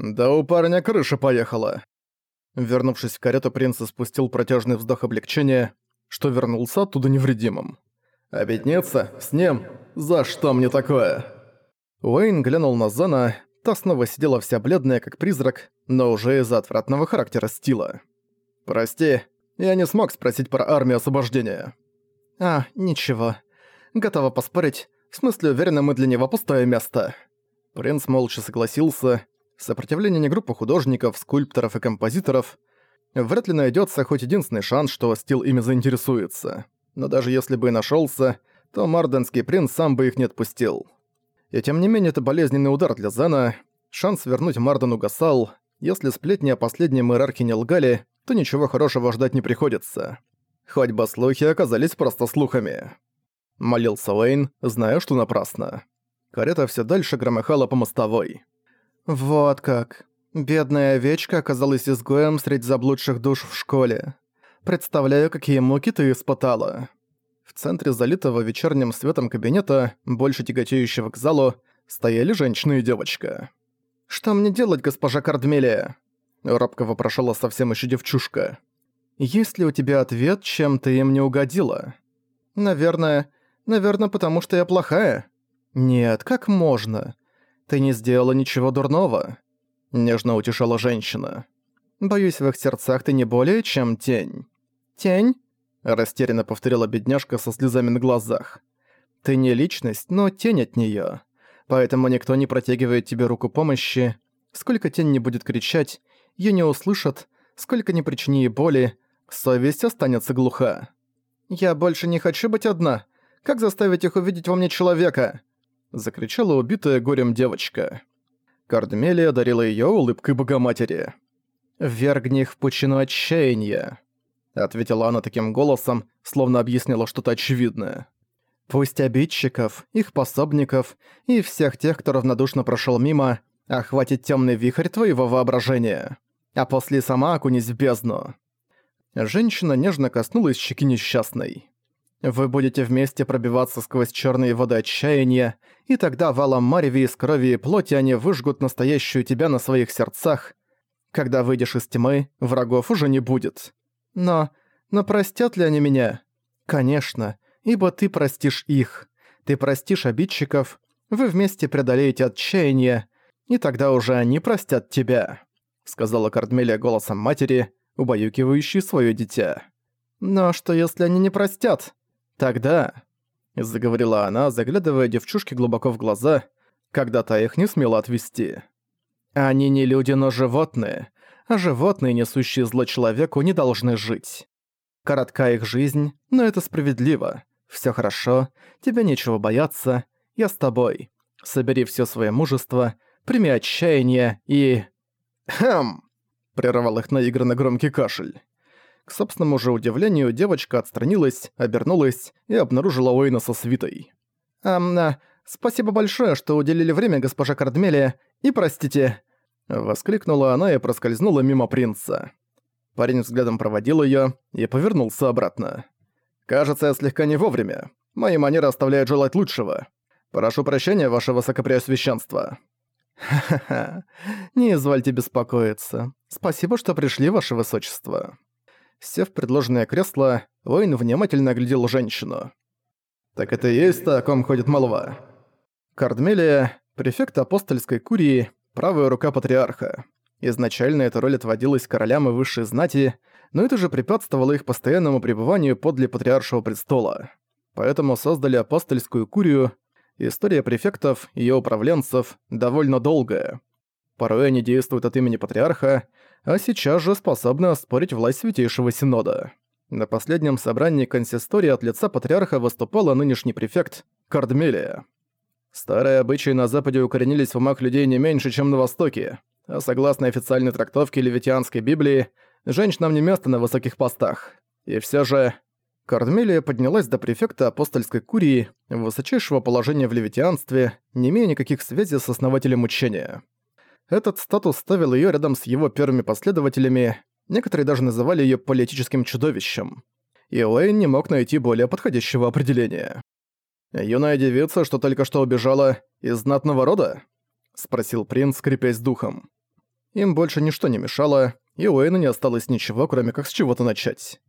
Да у парня крыша поехала. Вернувшись в карету, принц спустил протяжный вздох облегчения, что вернулся оттуда невредимым. «Обеднеться? С ним? За что мне такое?» Уэйн глянул на Зана, та снова сидела вся бледная, как призрак, но уже из-за отвратного характера стила. «Прости, я не смог спросить про армию освобождения». «А, ничего. Готова поспорить. В смысле, уверена, мы для него пустое место». Принц молча согласился. Сопротивление не группы художников, скульпторов и композиторов. Вряд ли найдется хоть единственный шанс, что Стил ими заинтересуется. Но даже если бы и нашелся, то марденский принц сам бы их не отпустил. И тем не менее, это болезненный удар для Зена. Шанс вернуть Марден угасал. Если сплетни о последнем иерархе не лгали, то ничего хорошего ждать не приходится. Хоть бы слухи оказались просто слухами. Молился Уэйн, зная, что напрасно. Карета все дальше громыхала по мостовой. «Вот как. Бедная овечка оказалась изгоем среди заблудших душ в школе. Представляю, какие муки ты испытала». В центре залитого вечерним светом кабинета, больше тяготеющего к залу, стояли женщина и девочка. «Что мне делать, госпожа Кардмелия?» Робко вопрошала совсем еще девчушка. «Есть ли у тебя ответ, чем ты им не угодила?» «Наверное. Наверное, потому что я плохая». «Нет, как можно? Ты не сделала ничего дурного», — нежно утешала женщина. «Боюсь, в их сердцах ты не более, чем тень». «Тень?» — растерянно повторила бедняжка со слезами на глазах. «Ты не личность, но тень от неё. Поэтому никто не протягивает тебе руку помощи. Сколько тень не будет кричать, её не услышат, сколько не причини ей боли, совесть останется глуха. «Я больше не хочу быть одна. Как заставить их увидеть во мне человека?» Закричала убитая горем девочка. Кардмелия дарила её улыбкой Богоматери. «Вергни их в пучину отчаяния», — ответила она таким голосом, словно объяснила что-то очевидное. «Пусть обидчиков, их пособников и всех тех, кто равнодушно прошёл мимо, охватит тёмный вихрь твоего воображения, а после сама окунись в бездну». Женщина нежно коснулась щеки несчастной. Вы будете вместе пробиваться сквозь черные воды отчаяния, и тогда валом мареви из крови и плоти они выжгут настоящую тебя на своих сердцах. Когда выйдешь из тьмы, врагов уже не будет. Но... но простят ли они меня? Конечно, ибо ты простишь их. Ты простишь обидчиков, вы вместе преодолеете отчаяние, и тогда уже они простят тебя», — сказала Кардмелия голосом матери, убаюкивающей свое дитя. «Но что если они не простят?» «Тогда...» — заговорила она, заглядывая девчушке глубоко в глаза, когда та их не смела отвести. «Они не люди, но животные, а животные, несущие зло человеку, не должны жить. Коротка их жизнь, но это справедливо. Всё хорошо, тебе нечего бояться, я с тобой. Собери всё свое мужество, прими отчаяние и...» «Хм!» — прервал их наигранно громкий кашель. К собственному же удивлению, девочка отстранилась, обернулась и обнаружила Уэйна со свитой. «Амна, спасибо большое, что уделили время, госпожа Кардмелия, и простите...» Воскликнула она и проскользнула мимо принца. Парень взглядом проводил её и повернулся обратно. «Кажется, я слегка не вовремя. Мои манеры оставляют желать лучшего. Прошу прощения, ваше высокопреосвященство». «Ха-ха-ха, не извольте беспокоиться. Спасибо, что пришли, ваше высочество». Сев в предложенное кресло, Уэйн внимательно оглядел женщину. «Так это и есть та, о ком ходит молва?» Кардмелия, префект апостольской курии, правая рука патриарха. Изначально эта роль отводилась королям и высшей знати, но это же препятствовало их постоянному пребыванию подле патриаршего престола. Поэтому создали апостольскую курию. История префектов, ее управленцев, довольно долгая. Порой они действуют от имени патриарха, а сейчас же способны оспорить власть Святейшего Синода. На последнем собрании консистории от лица патриарха выступала нынешний префект Кардмелия. Старые обычаи на Западе укоренились в умах людей не меньше, чем на Востоке, а согласно официальной трактовке Левитианской Библии, женщинам не место на высоких постах. И все же... Кардмелия поднялась до префекта апостольской курии, высочайшего положения в левитианстве, не имея никаких связей с основателем учения. Этот статус ставил её рядом с его первыми последователями, некоторые даже называли её политическим чудовищем. И Уэйн не мог найти более подходящего определения. «Юная девица, что только что убежала из знатного рода?» — спросил принц, скрипясь духом. Им больше ничто не мешало, и у Эйна не осталось ничего, кроме как с чего-то начать.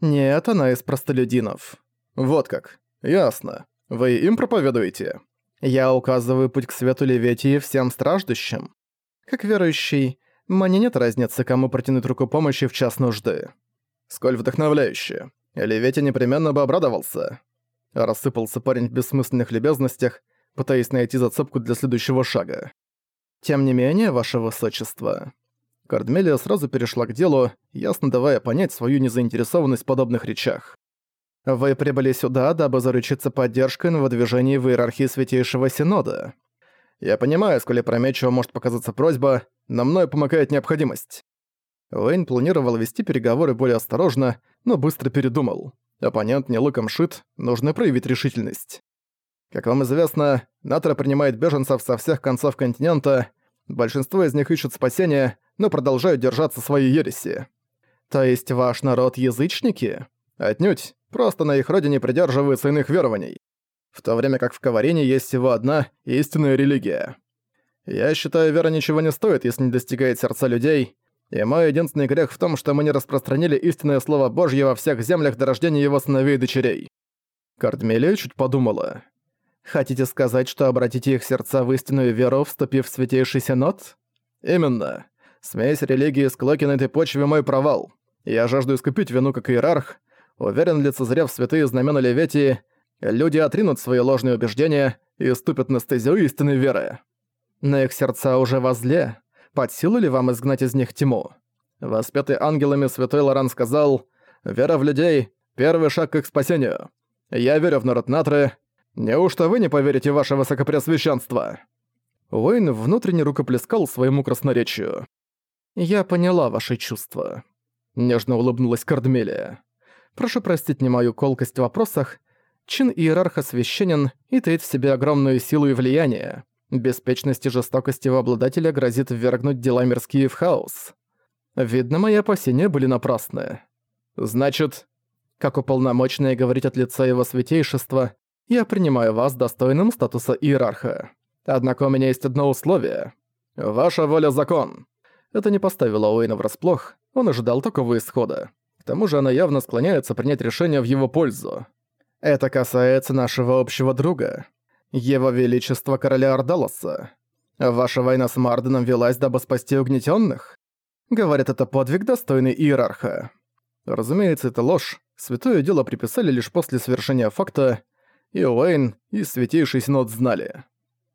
Нет, она из простолюдинов. Вот как. Ясно. Вы им проповедуете? Я указываю путь к свету Леветии всем страждущим. Как верующий, мне нет разницы, кому протянуть руку помощи в час нужды. Сколь вдохновляюще. Левети непременно бы обрадовался. Рассыпался парень в бессмысленных любезностях, пытаясь найти зацепку для следующего шага. Тем не менее, ваше высочество. Кардмелия сразу перешла к делу, ясно давая понять свою незаинтересованность в подобных речах. Вы прибыли сюда, дабы заручиться поддержкой на выдвижении в иерархии Святейшего Синода. Я понимаю, сколь опрометчиво может показаться просьба, но мной помогает необходимость. Уэйн планировал вести переговоры более осторожно, но быстро передумал. Оппонент не луком шит, нужно проявить решительность. Как вам известно, Натра принимает беженцев со всех концов континента, большинство из них ищут спасения, но продолжают держаться своей ереси. То есть ваш народ язычники? Отнюдь, просто на их родине придерживаются иных верований. В то время как в Каварине есть всего одна истинная религия. Я считаю, вера ничего не стоит, если не достигает сердца людей, и мой единственный грех в том, что мы не распространили истинное слово Божье во всех землях до рождения его сыновей и дочерей. Кардмелия чуть подумала. Хотите сказать, что обратите их сердца в истинную веру, вступив в Святейший Синод? Именно. Смесь религии с Клоки на этой почве мой провал. Я жажду искупить вину как иерарх, Уверен, лицезрев святые знамена Леветии, люди отринут свои ложные убеждения и ступят на стезю истинной веры. Но их сердца уже возле. Под силу ли вам изгнать из них тьму? Воспетый ангелами святой Лоран сказал, «Вера в людей — первый шаг к их спасению. Я верю в народ Натры. Неужто вы не поверите в ваше высокопреосвященство?» Уэйн внутренне рукоплескал своему красноречию. «Я поняла ваши чувства», — нежно улыбнулась Кардмелия. Прошу простить мне мою колкость в вопросах. Чин иерарха священен и таит в себе огромную силу и влияние. Беспечность и жестокость его обладателя грозит ввергнуть дела мирские в хаос. Видно, мои опасения были напрасны. Значит, как уполномоченное говорить от лица его святейшества, я принимаю вас достойным статуса иерарха. Однако у меня есть одно условие. Ваша воля – закон. Это не поставило Уэйна врасплох, он ожидал такого исхода. К тому же она явно склоняется принять решение в его пользу. Это касается нашего общего друга, его величества короля Ардалоса. Ваша война с Марденом велась, дабы спасти угнетенных? Говорят, это подвиг достойный иерарха. Разумеется, это ложь. Святое дело приписали лишь после совершения факта, и Уэйн, и Святейший Синод знали.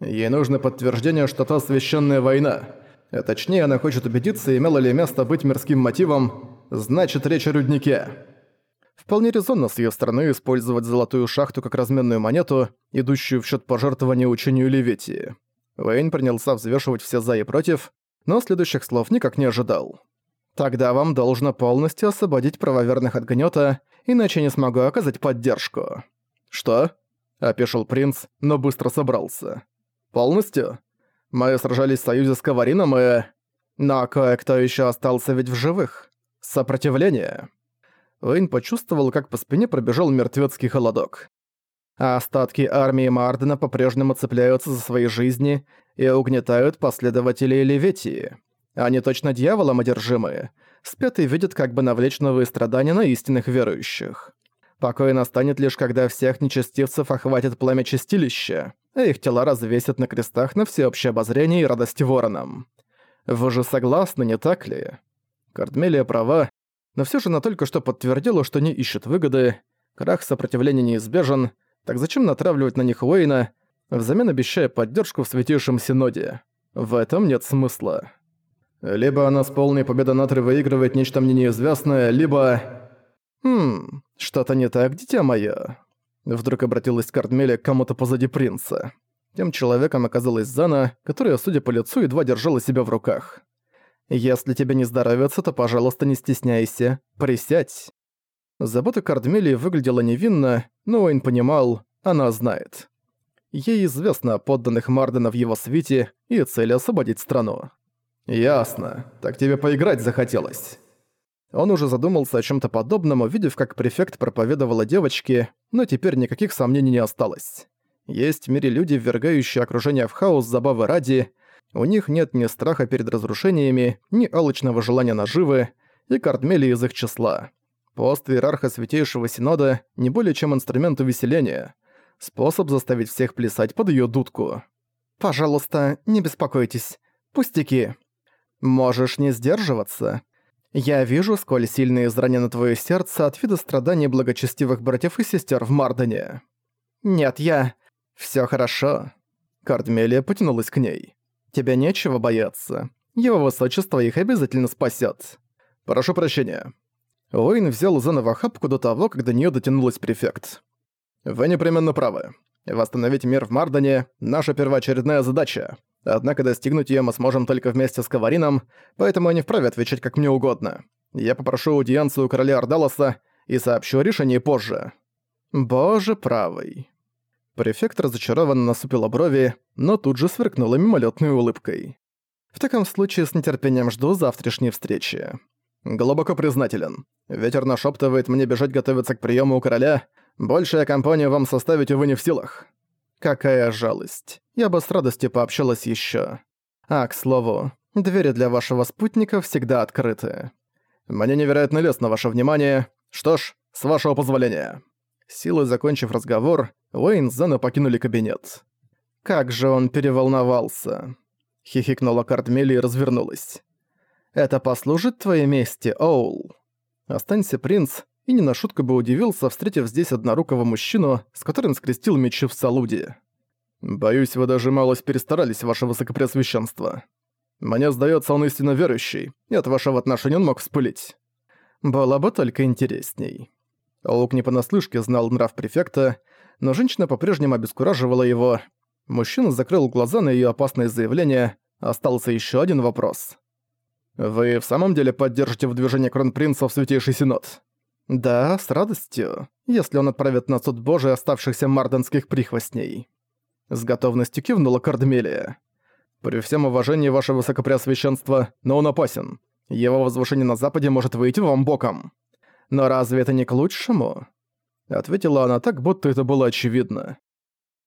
Ей нужно подтверждение, что та священная война. А точнее, она хочет убедиться, имело ли место быть мирским мотивом, Значит, речь о руднике. Вполне резонно с её стороны использовать золотую шахту как разменную монету, идущую в счёт пожертвования учению Леветии. Уэйн принялся взвешивать все «за» и «против», но следующих слов никак не ожидал. «Тогда вам должно полностью освободить правоверных от гнёта, иначе не смогу оказать поддержку». «Что?» – опешил принц, но быстро собрался. «Полностью? Мы сражались в союзе с Каварином и...» «Но кое-кто ещё остался ведь в живых. Сопротивление. Уэйн почувствовал, как по спине пробежал мертвецкий холодок. А остатки армии Мардена по-прежнему цепляются за свои жизни и угнетают последователей Леветии. Они точно дьяволом одержимые, спят и видят, как бы навлечь новые страдания на истинных верующих. Покой настанет лишь, когда всех нечестивцев охватит пламя чистилища, а их тела развесят на крестах на всеобщее обозрение и радость воронам. Вы же согласны, не так ли? Кардмелия права, но все же она только что подтвердила, что не ищет выгоды, крах сопротивления неизбежен, так зачем натравливать на них Уэйна, взамен обещая поддержку в Святейшем Синоде? В этом нет смысла. Либо она с полной победой выигрывает нечто мне неизвестное, либо... «Хм, что-то не так, дитя моё?» Вдруг обратилась Кардмелия к кому-то позади принца. Тем человеком оказалась Зана, которая, судя по лицу, едва держала себя в руках. Если тебе не здоровится, то, пожалуйста, не стесняйся. Присядь». Забота Кардмелии выглядела невинно, но Уэйн понимал, она знает. Ей известно о подданных Мардена в его свите и цели освободить страну. «Ясно. Так тебе поиграть захотелось». Он уже задумался о чем то подобном, увидев, как префект проповедовала девочке, но теперь никаких сомнений не осталось. Есть в мире люди, ввергающие окружение в хаос забавы ради, У них нет ни страха перед разрушениями, ни алчного желания наживы, и Кардмели из их числа. Пост иерарха Святейшего Синода не более чем инструмент увеселения, способ заставить всех плясать под её дудку. «Пожалуйста, не беспокойтесь. Пустяки. Можешь не сдерживаться. Я вижу, сколь сильно изранено твоё сердце от вида страданий благочестивых братьев и сестер в Мардене. Нет, я... Всё хорошо». Кардмелия потянулась к ней. «Тебя нечего бояться. Его высочество их обязательно спасёт. Прошу прощения». Уэйн взял Зена в охапку до того, как до неё дотянулась префект. «Вы непременно правы. Восстановить мир в Мардане – наша первоочередная задача. Однако достигнуть её мы сможем только вместе с Каварином, поэтому не вправе отвечать как мне угодно. Я попрошу аудиенцию короля Ардалоса и сообщу о решении позже». «Боже правый». Префект разочарованно насупила брови, но тут же сверкнула мимолетной улыбкой. «В таком случае с нетерпением жду завтрашней встречи. Глубоко признателен. Ветер нашептывает мне бежать готовиться к приему у короля. Большая компания вам составить, увы, не в силах. Какая жалость. Я бы с радостью пообщалась еще. А, к слову, двери для вашего спутника всегда открыты. Мне невероятно лестно ваше внимание. Что ж, с вашего позволения. Силой закончив разговор, Уэйн Зена покинули кабинет. Как же он переволновался. Хихикнула Кардмели и развернулась. «Это послужит твоей мести, Оул». Останься принц, и не на шутку бы удивился, встретив здесь однорукого мужчину, с которым скрестил мечи в Салуде. «Боюсь, вы даже малость перестарались, ваше высокопреосвященство. Мне сдается, он истинно верующий, и от вашего отношения он мог вспылить. Было бы только интересней». Лук не понаслышке знал нрав префекта, но женщина по-прежнему обескураживала его. Мужчина закрыл глаза на ее опасное заявление, остался еще один вопрос. «Вы в самом деле поддержите выдвижение кронпринца в Святейший Синод?» Да, с радостью, если он отправит на суд Божий оставшихся марденских прихвостней. С готовностью кивнула Кардмелия. При всем уважении, ваше высокопреосвященство, но он опасен. Его возвышение на западе может выйти вам боком. Но разве это не к лучшему? Ответила она так, будто это было очевидно.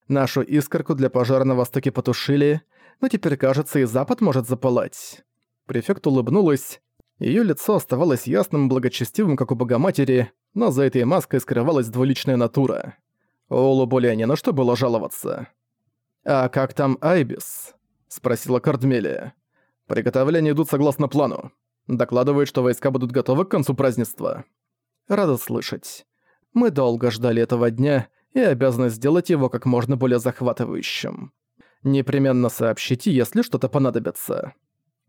Нашу искорку для пожара на востоке потушили, но теперь, кажется, и запад может запылать. Префект улыбнулась, Её лицо оставалось ясным и благочестивым, как у Богоматери, но за этой маской скрывалась двуличная натура. Олу более не на что было жаловаться. «А как там Айбис?» — спросила Кардмелия. «Приготовления идут согласно плану. Докладывают, что войска будут готовы к концу празднества». «Рада слышать. Мы долго ждали этого дня и обязаны сделать его как можно более захватывающим. Непременно сообщите, если что-то понадобится».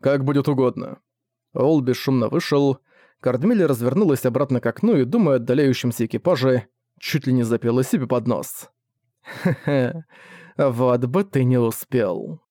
«Как будет угодно», Ол бесшумно вышел. Кардмели развернулась обратно к окну и, думая о отдаляющемся экипаже, чуть ли не запела себе под нос. «Хе-хе, вот бы ты не успел».